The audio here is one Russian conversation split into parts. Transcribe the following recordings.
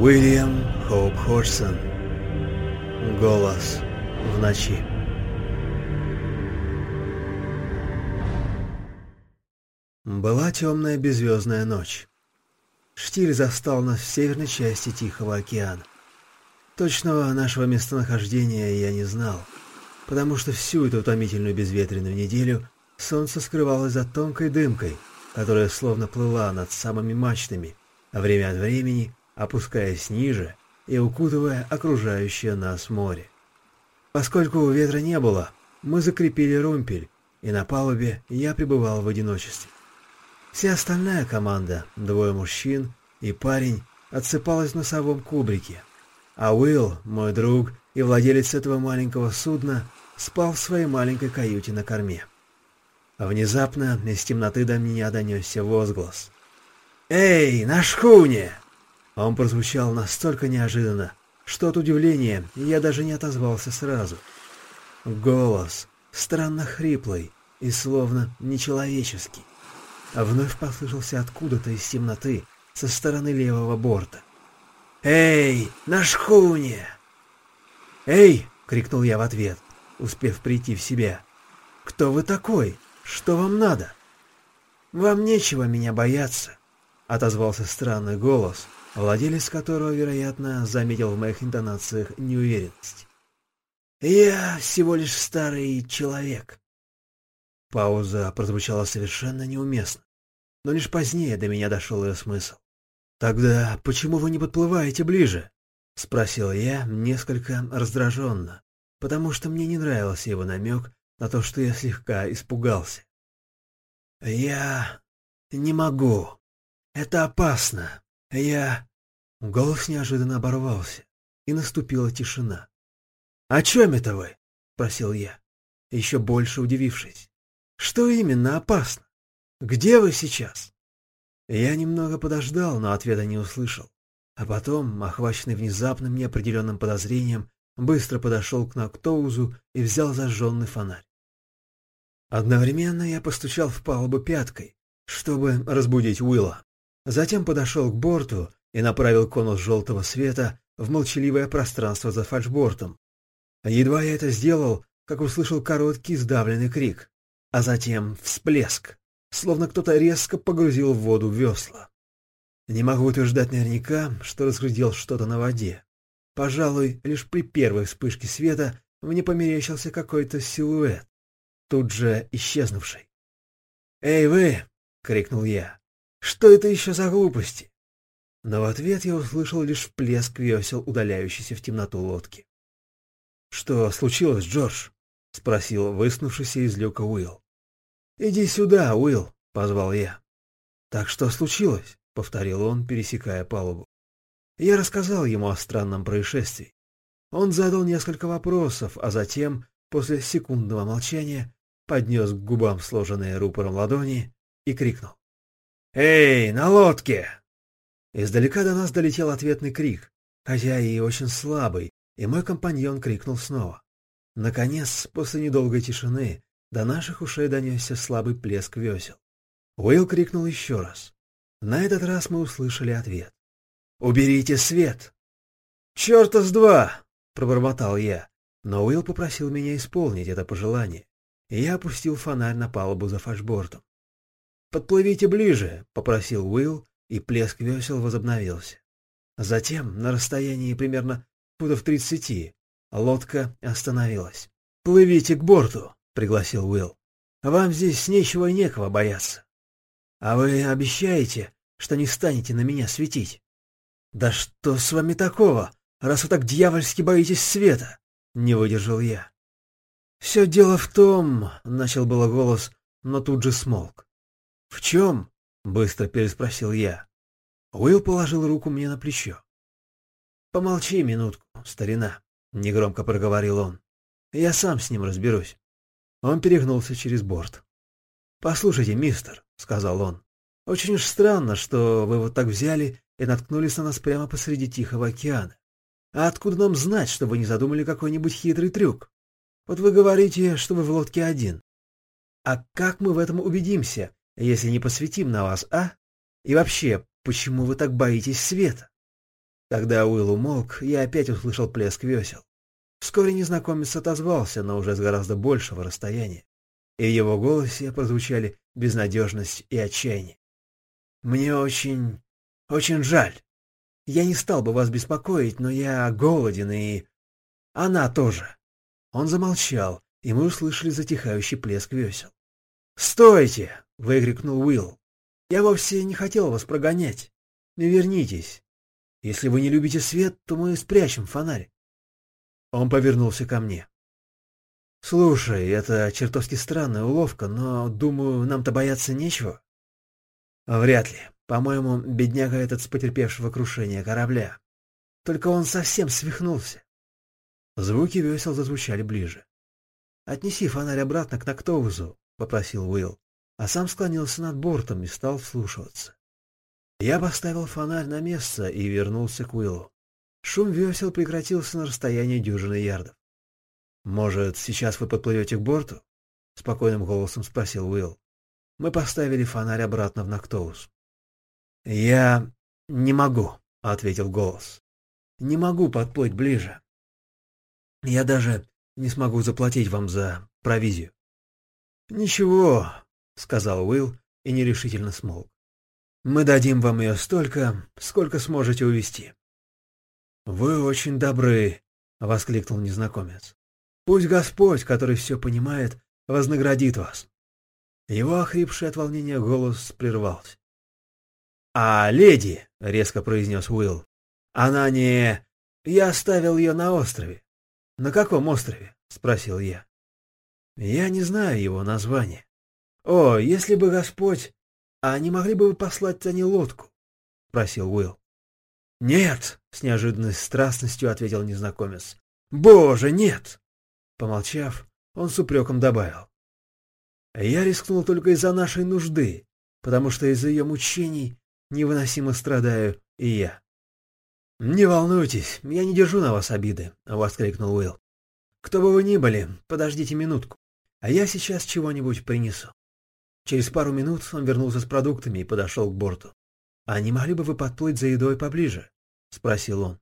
Уильям Хоуп Ходжсон. Голос в ночи. Была темная беззвездная ночь. Штиль застал нас в северной части Тихого океана. Точного нашего местонахождения я не знал, потому что всю эту утомительную безветренную неделю солнце скрывалось за тонкой дымкой, которая словно плыла над самыми мачтами, а время от времени опускаясь ниже и укутывая окружающее нас море. Поскольку ветра не было, мы закрепили румпель, и на палубе я пребывал в одиночестве. Вся остальная команда, двое мужчин и парень, отсыпалась в носовом кубрике, а Уилл, мой друг и владелец этого маленького судна, спал в своей маленькой каюте на корме. Внезапно из темноты до меня донесся возглас. «Эй, на шхуне!» Он прозвучал настолько неожиданно, что от удивления я даже не отозвался сразу. Голос, странно хриплый и словно нечеловеческий, а вновь послышался откуда-то из темноты со стороны левого борта. «Эй, на шхуне!» «Эй!» — крикнул я в ответ, успев прийти в себя. «Кто вы такой? Что вам надо?» «Вам нечего меня бояться», — отозвался странный голос, владелец которого, вероятно, заметил в моих интонациях неуверенность. «Я всего лишь старый человек». Пауза прозвучала совершенно неуместно, но лишь позднее до меня дошел ее смысл. «Тогда почему вы не подплываете ближе?» — спросил я несколько раздраженно, потому что мне не нравился его намек на то, что я слегка испугался. «Я не могу. Это опасно. Я...» Голос неожиданно оборвался, и наступила тишина. «О чем это вы?» — спросил я, еще больше удивившись. «Что именно опасно? Где вы сейчас?» Я немного подождал, но ответа не услышал. А потом, охваченный внезапным неопределенным подозрением, быстро подошел к Нактоузу и взял зажженный фонарь. Одновременно я постучал в палубу пяткой, чтобы разбудить Уилла. Затем подошел к борту и направил конус желтого света в молчаливое пространство за фальшбортом. Едва я это сделал, как услышал короткий сдавленный крик, а затем всплеск, словно кто-то резко погрузил в воду весла. Не могу утверждать наверняка, что разглядел что-то на воде. Пожалуй, лишь при первой вспышке света мне померещился какой-то силуэт, тут же исчезнувший. «Эй, вы!» — крикнул я. Что это еще за глупости? Но в ответ я услышал лишь плеск весел, удаляющийся в темноту лодки. «Что случилось, Джордж?» — спросил выснувшийся из люка Уилл. «Иди сюда, Уилл», — позвал я. «Так что случилось?» — повторил он, пересекая палубу. Я рассказал ему о странном происшествии. Он задал несколько вопросов, а затем, после секундного молчания, поднес к губам сложенные рупором ладони и крикнул. «Эй, на лодке!» Издалека до нас долетел ответный крик, хотя и очень слабый, и мой компаньон крикнул снова. Наконец, после недолгой тишины, до наших ушей донесся слабый плеск весел. Уилл крикнул еще раз. На этот раз мы услышали ответ. «Уберите свет!» «Черта с два!» — пробормотал я, но Уилл попросил меня исполнить это пожелание, и я опустил фонарь на палубу за фашбортом. «Подплывите ближе», — попросил Уилл, и плеск весел возобновился. Затем, на расстоянии примерно футов тридцати, лодка остановилась. «Плывите к борту», — пригласил Уилл. «Вам здесь нечего и некого бояться. А вы обещаете, что не станете на меня светить?» «Да что с вами такого, раз вы так дьявольски боитесь света?» — не выдержал я. «Все дело в том», — начал было голос, но тут же смолк. «В чем?» — быстро переспросил я. Уилл положил руку мне на плечо. «Помолчи минутку, старина», — негромко проговорил он. «Я сам с ним разберусь». Он перегнулся через борт. «Послушайте, мистер», — сказал он, — «очень уж странно, что вы вот так взяли и наткнулись на нас прямо посреди Тихого океана. А откуда нам знать, что вы не задумали какой-нибудь хитрый трюк? Вот вы говорите, что вы в лодке один. А как мы в этом убедимся, если не посветим на вас, а? И вообще, почему вы так боитесь света? Когда Уилл умолк, я опять услышал плеск весел. Вскоре незнакомец отозвался, но уже с гораздо большего расстояния, и в его голосе прозвучали безнадежность и отчаяние. «Мне очень... очень жаль. Я не стал бы вас беспокоить, но я голоден, и... она тоже». Он замолчал, и мы услышали затихающий плеск весел. «Стойте!» — выкрикнул Уилл. «Я вовсе не хотел вас прогонять. Не вернитесь. Если вы не любите свет, то мы спрячем фонарь». Он повернулся ко мне. «Слушай, это чертовски странная уловка, но, думаю, нам-то бояться нечего». «Вряд ли. По-моему, бедняга этот с потерпевшего крушения корабля. Только он совсем свихнулся». Звуки весел зазвучали ближе. «Отнеси фонарь обратно к Нактоузу», — попросил Уилл, а сам склонился над бортом и стал вслушиваться. Я поставил фонарь на место и вернулся к Уиллу. Шум весел прекратился на расстоянии дюжины ярдов. «Может, сейчас вы подплывете к борту?» — спокойным голосом спросил Уилл. Мы поставили фонарь обратно в Нактоус. «Я не могу», — ответил голос. «Не могу подплыть ближе. Я даже не смогу заплатить вам за провизию». «Ничего», — сказал Уилл и нерешительно смолк. «Мы дадим вам ее столько, сколько сможете увести». «Вы очень добры», — воскликнул незнакомец. «Пусть Господь, который все понимает, вознаградит вас». Его охрипший от волнения голос прервался. «А леди», — резко произнес Уилл, — «она не... Я оставил ее на острове». «На каком острове?» — спросил я. «Я не знаю его название». «О, если бы Господь... А не могли бы вы послать за ней лодку?» — спросил Уилл. «Нет», — с неожиданной страстностью ответил незнакомец. «Боже, нет!» Помолчав, он с упреком добавил. «Я рискнул только из-за нашей нужды, потому что из-за ее мучений невыносимо страдаю и я». «Не волнуйтесь, я не держу на вас обиды», — воскликнул Уилл. «Кто бы вы ни были, подождите минутку, а я сейчас чего-нибудь принесу». Через пару минут он вернулся с продуктами и подошел к борту. «А не могли бы вы подплыть за едой поближе?» — спросил он.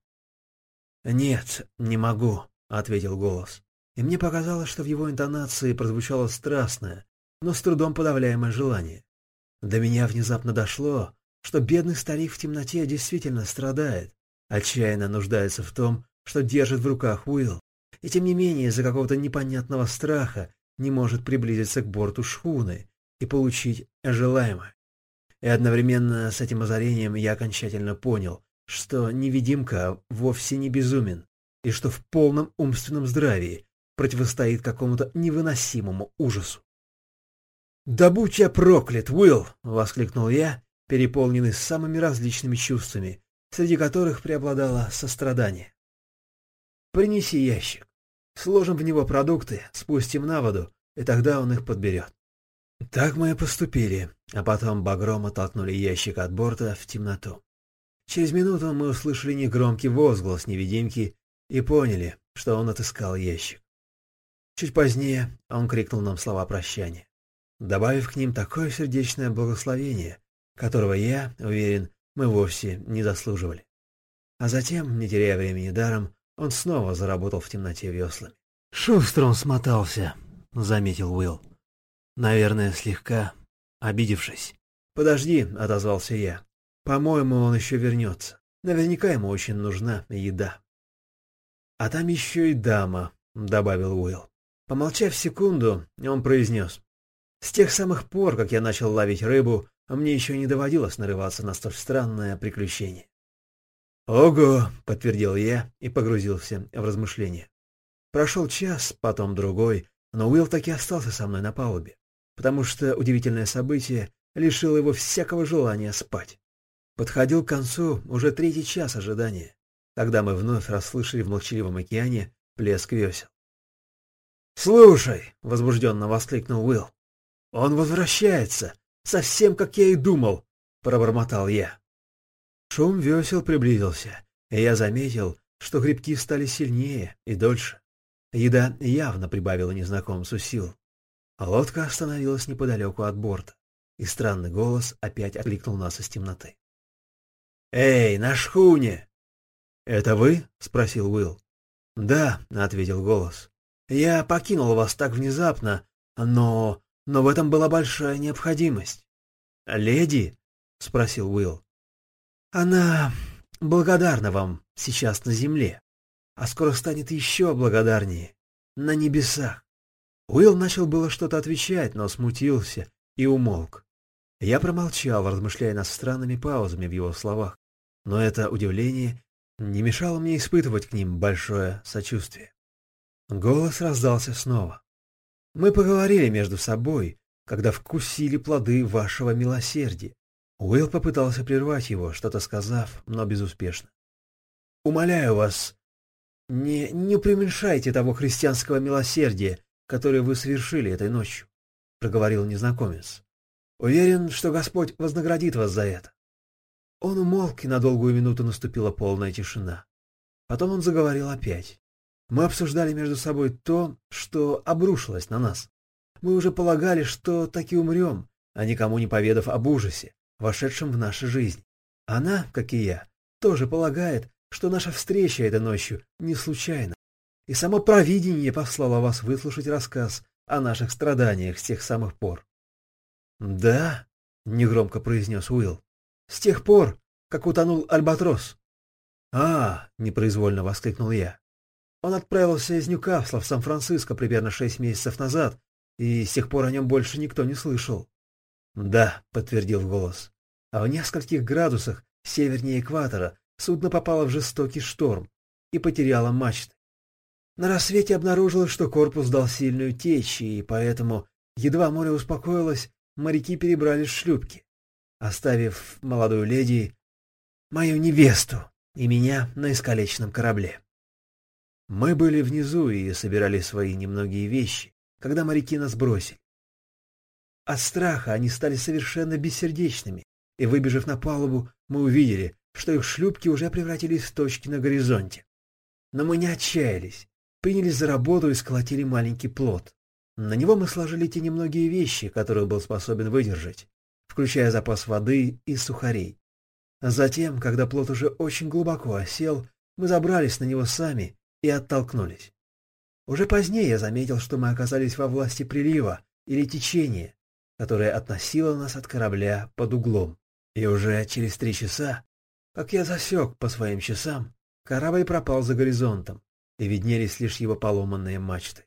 «Нет, не могу», — ответил голос. И мне показалось, что в его интонации прозвучало страстное, но с трудом подавляемое желание. До меня внезапно дошло, что бедный старик в темноте действительно страдает, отчаянно нуждается в том, что держит в руках Уилл, и тем не менее из-за какого-то непонятного страха не может приблизиться к борту шхуны и получить желаемое. И одновременно с этим озарением я окончательно понял, что невидимка вовсе не безумен, и что в полном умственном здравии противостоит какому-то невыносимому ужасу. «Да будь я проклят, Уилл!» — воскликнул я, переполненный самыми различными чувствами, среди которых преобладало сострадание. «Принеси ящик. Сложим в него продукты, спустим на воду, и тогда он их подберет». Так мы и поступили, а потом багром оттолкнули ящик от борта в темноту. Через минуту мы услышали негромкий возглас невидимки и поняли, что он отыскал ящик. Чуть позднее он крикнул нам слова прощания, добавив к ним такое сердечное благословение, которого я, уверен, мы вовсе не заслуживали. А затем, не теряя времени даром, он снова заработал в темноте веслами. «Шустро он смотался», — заметил Уилл. «Наверное, слегка обидевшись». «Подожди», — отозвался я. «По-моему, он еще вернется. Наверняка ему очень нужна еда». «А там еще и дама», — добавил Уилл. Помолчав секунду, он произнес. «С тех самых пор, как я начал ловить рыбу, мне еще не доводилось нарываться на столь странное приключение. «Ого!» — подтвердил я и погрузился в размышления. Прошел час, потом другой, но Уилл таки остался со мной на палубе, потому что удивительное событие лишило его всякого желания спать. Подходил к концу уже третий час ожидания, когда мы вновь расслышали в молчаливом океане плеск весел. «Слушай!» — возбужденно воскликнул Уилл. «Он возвращается! Совсем как я и думал, пробормотал я. Шум весел приблизился, и я заметил, что грибки стали сильнее и дольше. Еда явно прибавила незнакомцу сил. Лодка остановилась неподалеку от борта, и странный голос опять окликнул нас из темноты. «Эй, на шхуне! «Это вы?» — спросил Уилл. «Да», — ответил голос. «Я покинул вас так внезапно, но... но в этом была большая необходимость». «Леди?» — спросил Уилл. «Она благодарна вам сейчас на земле, а скоро станет еще благодарнее на небесах». Уилл начал было что-то отвечать, но смутился и умолк. Я промолчал, размышляя над странными паузами в его словах, но это удивление не мешало мне испытывать к ним большое сочувствие. Голос раздался снова. Мы поговорили между собой, когда вкусили плоды вашего милосердия. Уилл попытался прервать его, что-то сказав, но безуспешно. «Умоляю вас, не, не преуменьшайте того христианского милосердия, которое вы совершили этой ночью», — проговорил незнакомец. «Уверен, что Господь вознаградит вас за это». Он умолк, и на долгую минуту наступила полная тишина. Потом он заговорил опять. Мы обсуждали между собой то, что обрушилось на нас. Мы уже полагали, что таки умрем, а никому не поведав об ужасе, вошедшем в нашу жизнь. Она, как и я, тоже полагает, что наша встреча этой ночью не случайна. И само провидение послало вас выслушать рассказ о наших страданиях с тех самых пор. «Да», — негромко произнес Уилл, — «с тех пор, как утонул Альбатрос». «А!» — непроизвольно воскликнул я. Он отправился из Ньюкасла в Сан-Франциско примерно шесть месяцев назад, и с тех пор о нем больше никто не слышал. «Да», — подтвердил голос, — «а в нескольких градусах севернее экватора судно попало в жестокий шторм и потеряло мачты. На рассвете обнаружилось, что корпус дал сильную течь, и поэтому, едва море успокоилось, моряки перебрались в шлюпки, оставив молодую леди, мою невесту и меня на искалеченном корабле. Мы были внизу и собирали свои немногие вещи, когда моряки нас бросили. От страха они стали совершенно бессердечными, и, выбежав на палубу, мы увидели, что их шлюпки уже превратились в точки на горизонте. Но мы не отчаялись, принялись за работу и сколотили маленький плод. На него мы сложили те немногие вещи, которые был способен выдержать, включая запас воды и сухарей. Затем, когда плод уже очень глубоко осел, мы забрались на него сами и оттолкнулись. Уже позднее я заметил, что мы оказались во власти прилива или течения, которое относило нас от корабля под углом. И уже через три часа, как я засек по своим часам, корабль пропал за горизонтом, и виднелись лишь его поломанные мачты.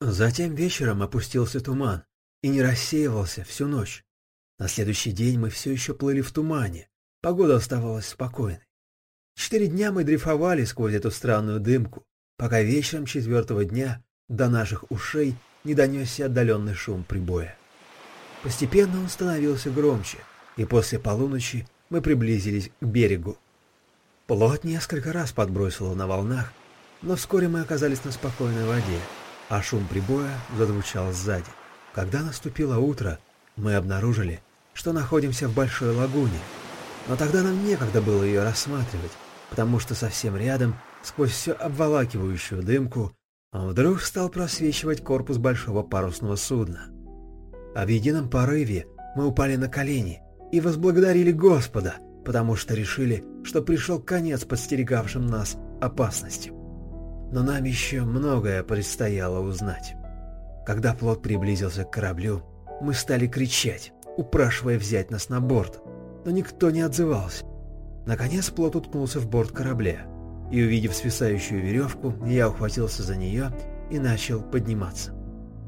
Затем вечером опустился туман и не рассеивался всю ночь. На следующий день мы все еще плыли в тумане, погода оставалась спокойной. Четыре дня мы дрейфовали сквозь эту странную дымку, пока вечером четвертого дня до наших ушей не донесся отдаленный шум прибоя. Постепенно он становился громче, и после полуночи мы приблизились к берегу. Плот несколько раз подбросило на волнах, но вскоре мы оказались на спокойной воде, а шум прибоя зазвучал сзади. Когда наступило утро, мы обнаружили, что находимся в большой лагуне, но тогда нам некогда было ее рассматривать, потому что совсем рядом, сквозь всю обволакивающую дымку, вдруг стал просвечивать корпус большого парусного судна. А в едином порыве мы упали на колени и возблагодарили Господа — потому что решили, что пришел конец подстерегавшим нас опасностям. Но нам еще многое предстояло узнать. Когда плот приблизился к кораблю, мы стали кричать, упрашивая взять нас на борт, но никто не отзывался. Наконец плот уткнулся в борт корабля, и, увидев свисающую веревку, я ухватился за нее и начал подниматься.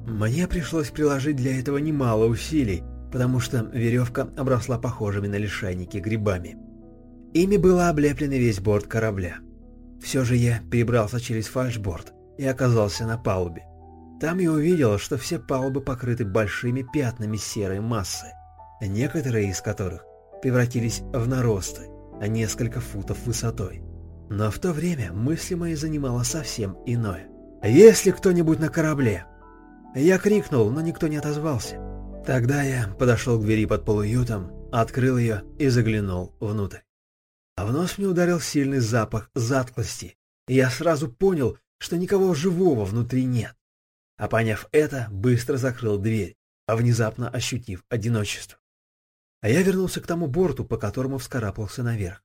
Мне пришлось приложить для этого немало усилий, потому что веревка обросла похожими на лишайники грибами. Ими был облеплен весь борт корабля. Все же я перебрался через фальшборд и оказался на палубе. Там я увидел, что все палубы покрыты большими пятнами серой массы, некоторые из которых превратились в наросты, а несколько футов высотой. Но в то время мысли мои занимало совсем иное. «Есть ли кто-нибудь на корабле?» Я крикнул, но никто не отозвался. Тогда я подошел к двери под полуютом, открыл ее и заглянул внутрь. А в нос мне ударил сильный запах затклости, и я сразу понял, что никого живого внутри нет. А поняв это, быстро закрыл дверь, а внезапно ощутив одиночество. А я вернулся к тому борту, по которому вскарабкался наверх.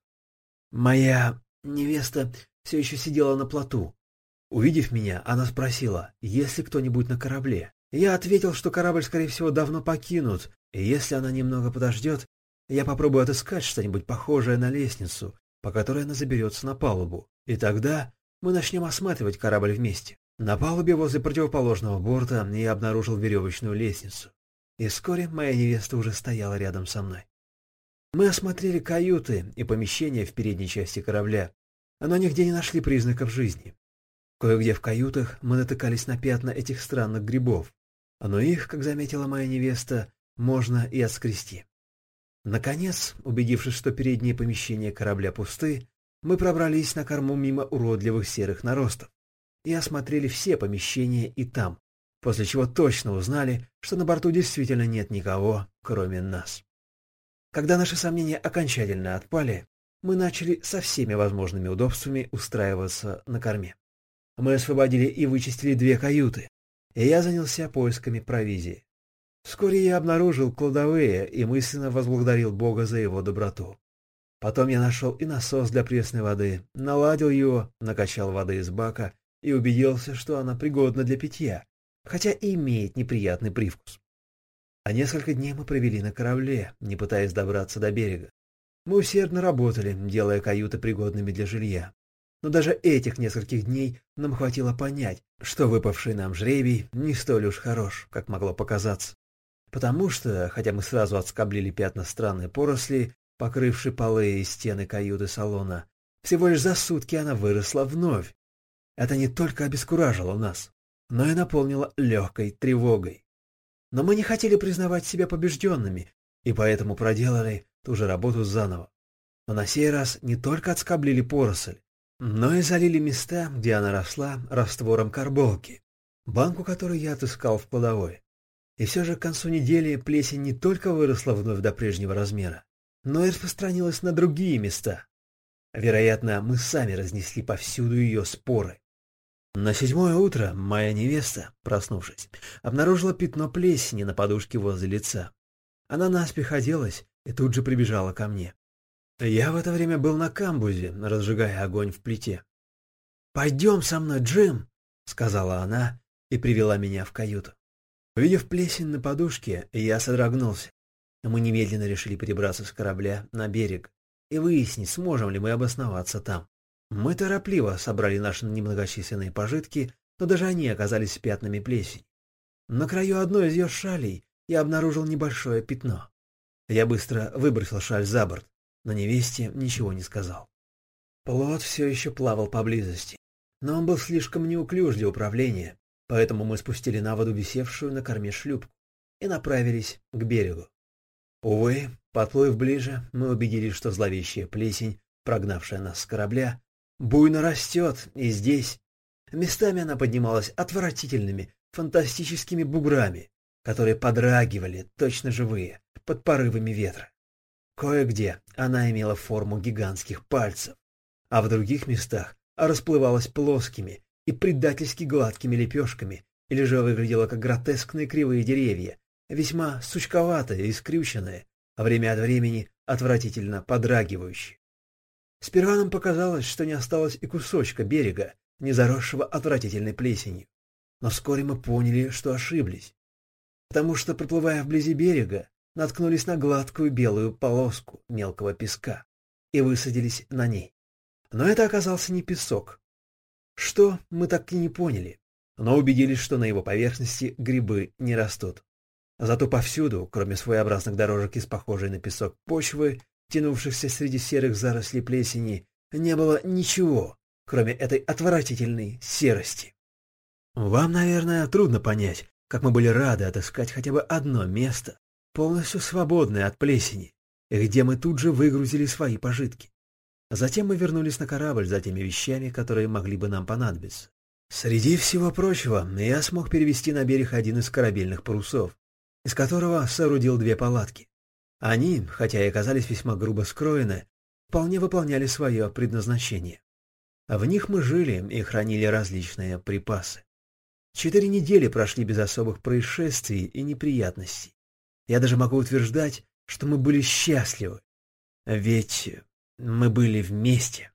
Моя невеста все еще сидела на плоту. Увидев меня, она спросила, есть ли кто-нибудь на корабле. Я ответил, что корабль, скорее всего, давно покинут, и если она немного подождет, я попробую отыскать что-нибудь похожее на лестницу, по которой она заберется на палубу, и тогда мы начнем осматривать корабль вместе. На палубе возле противоположного борта я обнаружил веревочную лестницу, и вскоре моя невеста уже стояла рядом со мной. Мы осмотрели каюты и помещения в передней части корабля, но нигде не нашли признаков жизни. Кое-где в каютах мы натыкались на пятна этих странных грибов, но их, как заметила моя невеста, можно и отскрести. Наконец, убедившись, что передние помещения корабля пусты, мы пробрались на корму мимо уродливых серых наростов и осмотрели все помещения и там, после чего точно узнали, что на борту действительно нет никого, кроме нас. Когда наши сомнения окончательно отпали, мы начали со всеми возможными удобствами устраиваться на корме. Мы освободили и вычистили две каюты, и я занялся поисками провизии. Вскоре я обнаружил кладовые и мысленно возблагодарил Бога за его доброту. Потом я нашел и насос для пресной воды, наладил его, накачал воды из бака и убедился, что она пригодна для питья, хотя и имеет неприятный привкус. А несколько дней мы провели на корабле, не пытаясь добраться до берега. Мы усердно работали, делая каюты пригодными для жилья. Но даже этих нескольких дней нам хватило понять, что выпавший нам жребий не столь уж хорош, как могло показаться. Потому что, хотя мы сразу отскоблили пятна странной поросли, покрывшей полы и стены каюты салона, всего лишь за сутки она выросла вновь. Это не только обескуражило нас, но и наполнило легкой тревогой. Но мы не хотели признавать себя побежденными, и поэтому проделали ту же работу заново. Но на сей раз не только отскоблили поросль, но и залили места, где она росла, раствором карболки, банку которой я отыскал в кладовой. И все же к концу недели плесень не только выросла вновь до прежнего размера, но и распространилась на другие места. Вероятно, мы сами разнесли повсюду ее споры. На седьмое утро моя невеста, проснувшись, обнаружила пятно плесени на подушке возле лица. Она наспех оделась и тут же прибежала ко мне. Я в это время был на камбузе, разжигая огонь в плите. «Пойдем со мной, Джим!» — сказала она и привела меня в каюту. Увидев плесень на подушке, я содрогнулся. Мы немедленно решили перебраться с корабля на берег и выяснить, сможем ли мы обосноваться там. Мы торопливо собрали наши немногочисленные пожитки, но даже они оказались пятнами плесени. На краю одной из ее шалей я обнаружил небольшое пятно. Я быстро выбросил шаль за борт, но невесте ничего не сказал. Плот все еще плавал поблизости, но он был слишком неуклюж для управления, поэтому мы спустили на воду висевшую на корме шлюпку и направились к берегу. Увы, подплыв ближе, мы убедились, что зловещая плесень, прогнавшая нас с корабля, буйно растет и здесь. Местами она поднималась отвратительными, фантастическими буграми, которые подрагивали, точно живые, под порывами ветра. Кое-где она имела форму гигантских пальцев, а в других местах расплывалась плоскими и предательски гладкими лепешками или же выглядела как гротескные кривые деревья, весьма сучковатые и скрюченные, а время от времени отвратительно подрагивающие. Сперва нам показалось, что не осталось и кусочка берега, не заросшего отвратительной плесенью. Но вскоре мы поняли, что ошиблись. Потому что, проплывая вблизи берега, наткнулись на гладкую белую полоску мелкого песка и высадились на ней. Но это оказался не песок. Что, мы так и не поняли, но убедились, что на его поверхности грибы не растут. Зато повсюду, кроме своеобразных дорожек из похожей на песок почвы, тянувшихся среди серых зарослей плесени, не было ничего, кроме этой отвратительной серости. Вам, наверное, трудно понять, как мы были рады отыскать хотя бы одно место, полностью свободное от плесени, где мы тут же выгрузили свои пожитки. Затем мы вернулись на корабль за теми вещами, которые могли бы нам понадобиться. Среди всего прочего, я смог перевести на берег один из корабельных парусов, из которого соорудил две палатки. Они, хотя и оказались весьма грубо скроены, вполне выполняли свое предназначение. В них мы жили и хранили различные припасы. Четыре недели прошли без особых происшествий и неприятностей. Я даже могу утверждать, что мы были счастливы. Ведь мы были вместе.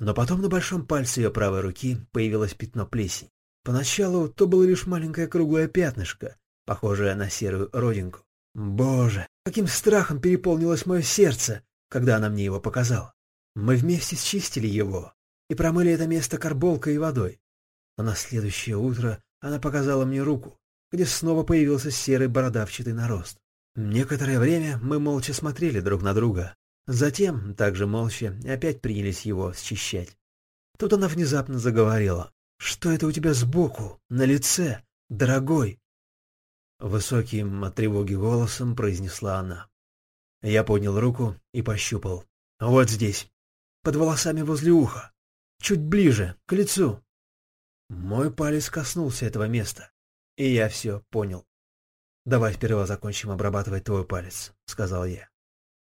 Но потом на большом пальце ее правой руки появилось пятно плесени. Поначалу то было лишь маленькое круглое пятнышко, похожее на серую родинку. Боже, каким страхом переполнилось мое сердце, когда она мне его показала. Мы вместе счистили его и промыли это место карболкой и водой. Но на следующее утро она показала мне руку, где снова появился серый бородавчатый нарост. Некоторое время мы молча смотрели друг на друга. Затем, также молча, опять принялись его счищать. Тут она внезапно заговорила. «Что это у тебя сбоку, на лице, дорогой?» Высоким от тревоги голосом произнесла она. Я поднял руку и пощупал. «Вот здесь, под волосами возле уха, чуть ближе, к лицу». Мой палец коснулся этого места, и я все понял. «Давай сперва закончим обрабатывать твой палец», — сказал я.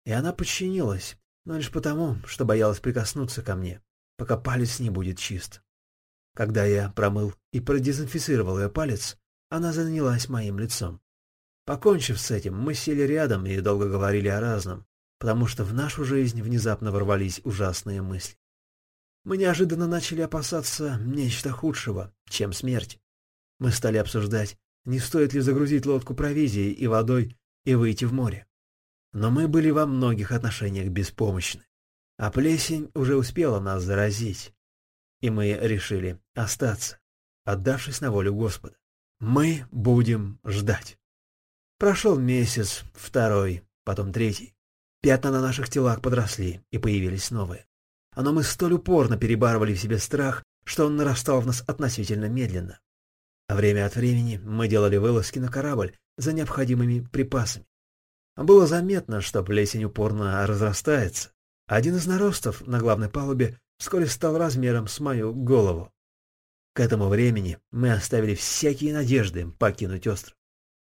И она подчинилась, но лишь потому, что боялась прикоснуться ко мне, пока палец не будет чист. Когда я промыл и продезинфицировал ее палец, она занялась моим лицом. Покончив с этим, мы сели рядом и долго говорили о разном, потому что в нашу жизнь внезапно ворвались ужасные мысли. Мы неожиданно начали опасаться нечто худшего, чем смерть. Мы стали обсуждать, не стоит ли загрузить лодку провизией и водой и выйти в море. Но мы были во многих отношениях беспомощны, а плесень уже успела нас заразить, и мы решили остаться, отдавшись на волю Господа. Мы будем ждать. Прошел месяц, второй, потом третий. Пятна на наших телах подросли, и появились новые. Но мы столь упорно перебарывали в себе страх, что он нарастал в нас относительно медленно. А время от времени мы делали вылазки на корабль за необходимыми припасами. Было заметно, что плесень упорно разрастается. Один из наростов на главной палубе вскоре стал размером с мою голову. К этому времени мы оставили всякие надежды покинуть остров.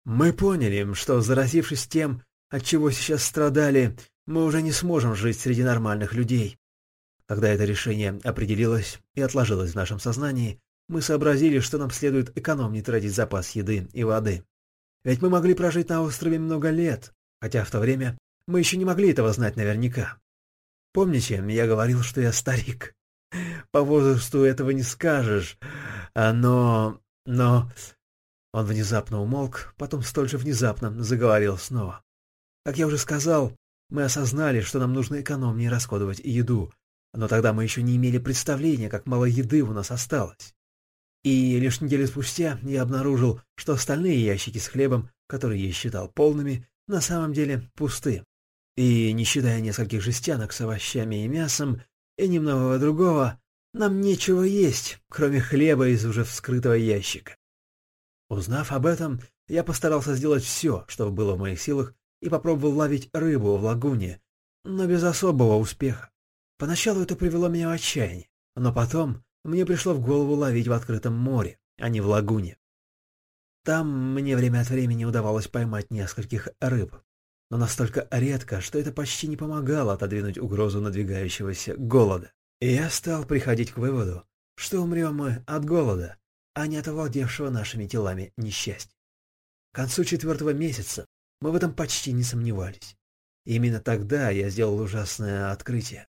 Мы поняли, что, заразившись тем, от чего сейчас страдали, мы уже не сможем жить среди нормальных людей. Когда это решение определилось и отложилось в нашем сознании, мы сообразили, что нам следует экономнее тратить запас еды и воды. Ведь мы могли прожить на острове много лет, хотя в то время мы еще не могли этого знать наверняка. Помните, я говорил, что я старик? По возрасту этого не скажешь, но... но... Он внезапно умолк, потом столь же внезапно заговорил снова. Как я уже сказал, мы осознали, что нам нужно экономнее расходовать еду, но тогда мы еще не имели представления, как мало еды у нас осталось. И лишь неделю спустя я обнаружил, что остальные ящики с хлебом, которые я считал полными, на самом деле пусты. И, не считая нескольких жестянок с овощами и мясом, и немного другого, нам нечего есть, кроме хлеба из уже вскрытого ящика. Узнав об этом, я постарался сделать все, что было в моих силах, и попробовал ловить рыбу в лагуне, но без особого успеха. Поначалу это привело меня в отчаяние, но потом мне пришло в голову ловить в открытом море, а не в лагуне. Там мне время от времени удавалось поймать нескольких рыб, но настолько редко, что это почти не помогало отодвинуть угрозу надвигающегося голода. И я стал приходить к выводу, что умрем мы от голода, а не от овладевшего нашими телами несчастья. К концу четвертого месяца мы в этом почти не сомневались. И именно тогда я сделал ужасное открытие.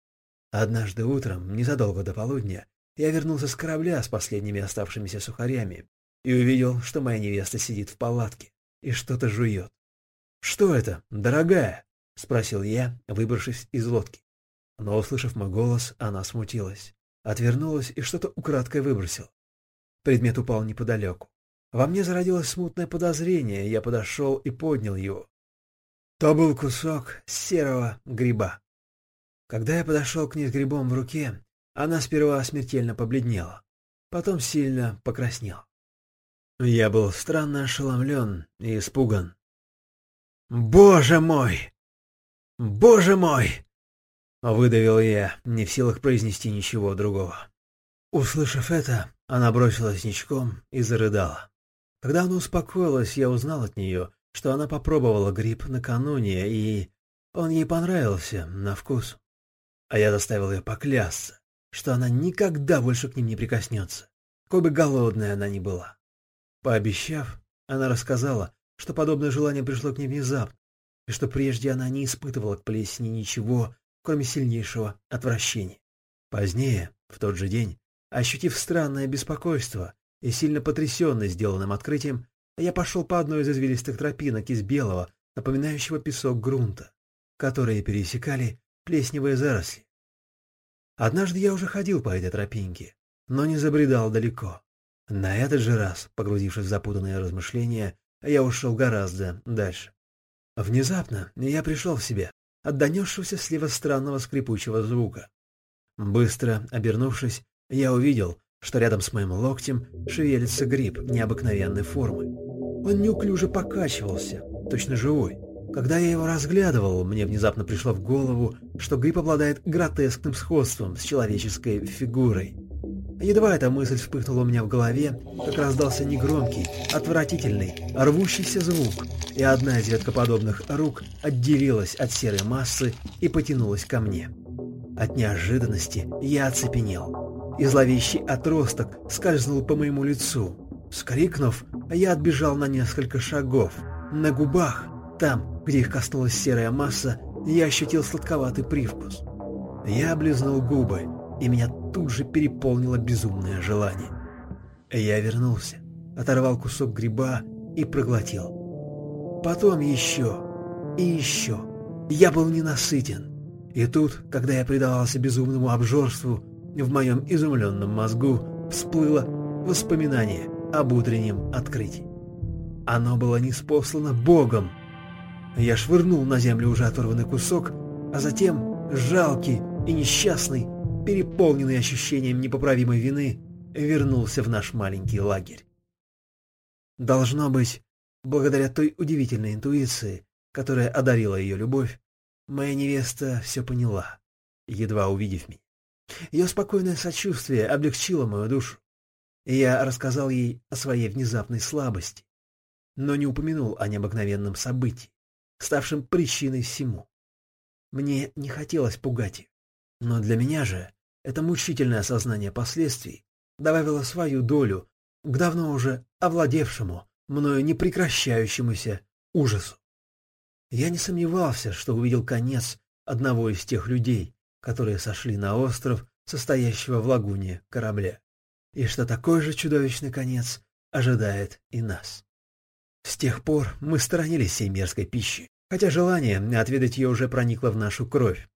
Однажды утром, незадолго до полудня, я вернулся с корабля с последними оставшимися сухарями и увидел, что моя невеста сидит в палатке и что-то жует. «Что это, дорогая?» — спросил я, выбравшись из лодки. Но, услышав мой голос, она смутилась, отвернулась и что-то украдкой выбросила. Предмет упал неподалеку. Во мне зародилось смутное подозрение, я подошел и поднял его. То был кусок серого гриба. Когда я подошел к ней с грибом в руке, она сперва смертельно побледнела, потом сильно покраснела. Я был странно ошеломлен и испуган. «Боже мой! Боже мой!» Выдавил я, не в силах произнести ничего другого. Услышав это, она бросилась ничком и зарыдала. Когда она успокоилась, я узнал от нее, что она попробовала гриб накануне, и он ей понравился на вкус. А я заставил ее поклясться, что она никогда больше к ним не прикоснется, какой бы голодной она ни была. Пообещав, она рассказала, что подобное желание пришло к ней внезапно, и что прежде она не испытывала к плесени ничего, кроме сильнейшего отвращения. Позднее, в тот же день, ощутив странное беспокойство и сильно потрясенный сделанным открытием, я пошел по одной из извилистых тропинок из белого, напоминающего песок грунта, которые пересекали плесневые заросли. Однажды я уже ходил по этой тропинке, но не забредал далеко. На этот же раз, погрузившись в запутанные размышления, я ушел гораздо дальше. Внезапно я пришел в себя от донесшегося слева странного скрипучего звука. Быстро обернувшись, я увидел, что рядом с моим локтем шевелится гриб необыкновенной формы. Он неуклюже покачивался, точно живой. Когда я его разглядывал, мне внезапно пришло в голову, что гриб обладает гротескным сходством с человеческой фигурой. Едва эта мысль вспыхнула у меня в голове, как раздался негромкий, отвратительный, рвущийся звук, и одна из веткоподобных рук отделилась от серой массы и потянулась ко мне. От неожиданности я оцепенел, и зловещий отросток скользнул по моему лицу. Скрикнув, я отбежал на несколько шагов. На губах, там, где их коснулась серая масса, я ощутил сладковатый привкус. Я облизнул губы, и меня тут же переполнило безумное желание. Я вернулся, оторвал кусок гриба и проглотил. Потом еще и еще. Я был ненасытен. И тут, когда я предавался безумному обжорству, в моем изумленном мозгу всплыло воспоминание об утреннем открытии. Оно было неспослано Богом. Я швырнул на землю уже оторванный кусок, а затем, жалкий и несчастный, переполненный ощущением непоправимой вины, вернулся в наш маленький лагерь. Должно быть, благодаря той удивительной интуиции, которая одарила ее любовь, моя невеста все поняла, едва увидев меня. Ее спокойное сочувствие облегчило мою душу, и я рассказал ей о своей внезапной слабости, но не упомянул о необыкновенном событии, ставшем причиной всему. Мне не хотелось пугать ее. Но для меня же это мучительное осознание последствий добавило свою долю к давно уже овладевшему, мною непрекращающемуся ужасу. Я не сомневался, что увидел конец одного из тех людей, которые сошли на остров, состоящего в лагуне корабля, и что такой же чудовищный конец ожидает и нас. С тех пор мы сторонились сей мерзкой пищи, хотя желание отведать ее уже проникло в нашу кровь,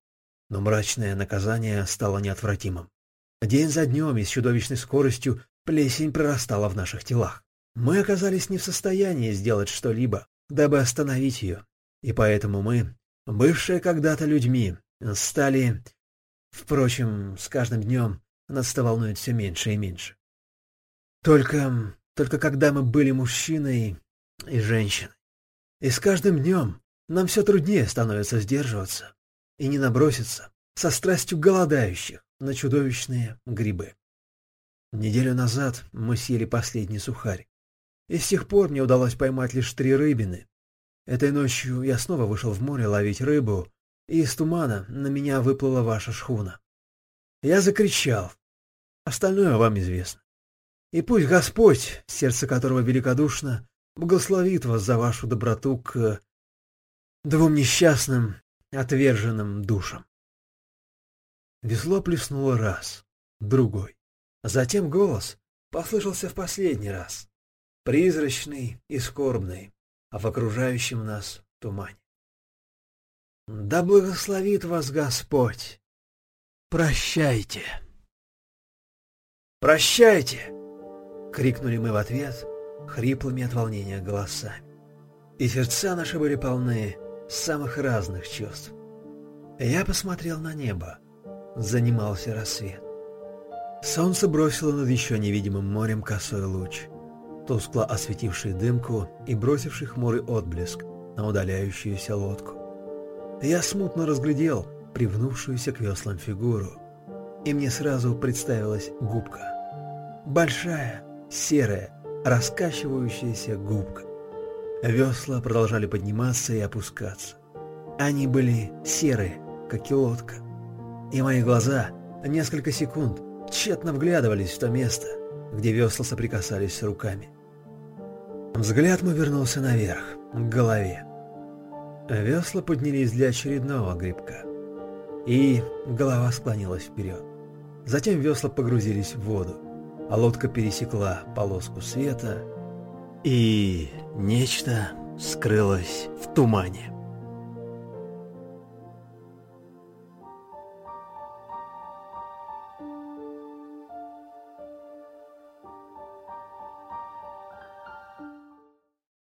но мрачное наказание стало неотвратимым. День за днем и с чудовищной скоростью плесень прорастала в наших телах. Мы оказались не в состоянии сделать что-либо, дабы остановить ее, и поэтому мы, бывшие когда-то людьми, стали... Впрочем, с каждым днем нас это волнует все меньше и меньше. Только... только когда мы были мужчиной и женщиной. И с каждым днем нам все труднее становится сдерживаться и не наброситься со страстью голодающих на чудовищные грибы. Неделю назад мы съели последний сухарь, и с тех пор мне удалось поймать лишь три рыбины. Этой ночью я снова вышел в море ловить рыбу, и из тумана на меня выплыла ваша шхуна. Я закричал. Остальное вам известно. И пусть Господь, сердце которого великодушно, благословит вас за вашу доброту к двум несчастным отверженным душам. Весло плеснуло раз, другой. Затем голос послышался в последний раз, призрачный и скорбный, а в окружающем нас тумане. Да благословит вас Господь! Прощайте! Прощайте! Крикнули мы в ответ хриплыми от волнения голосами. И сердца наши были полны самых разных чувств. Я посмотрел на небо. Занимался рассвет. Солнце бросило над еще невидимым морем косой луч, тускло осветивший дымку и бросивший хмурый отблеск на удаляющуюся лодку. Я смутно разглядел привнувшуюся к веслам фигуру, и мне сразу представилась губка. Большая, серая, раскачивающаяся губка. Весла продолжали подниматься и опускаться. Они были серые, как и лодка. И мои глаза несколько секунд тщетно вглядывались в то место, где весла соприкасались с руками. Взгляд мой вернулся наверх, к голове. Весла поднялись для очередного грибка. и голова склонилась вперед. Затем весла погрузились в воду, а лодка пересекла полоску света, и нечто скрылось в тумане.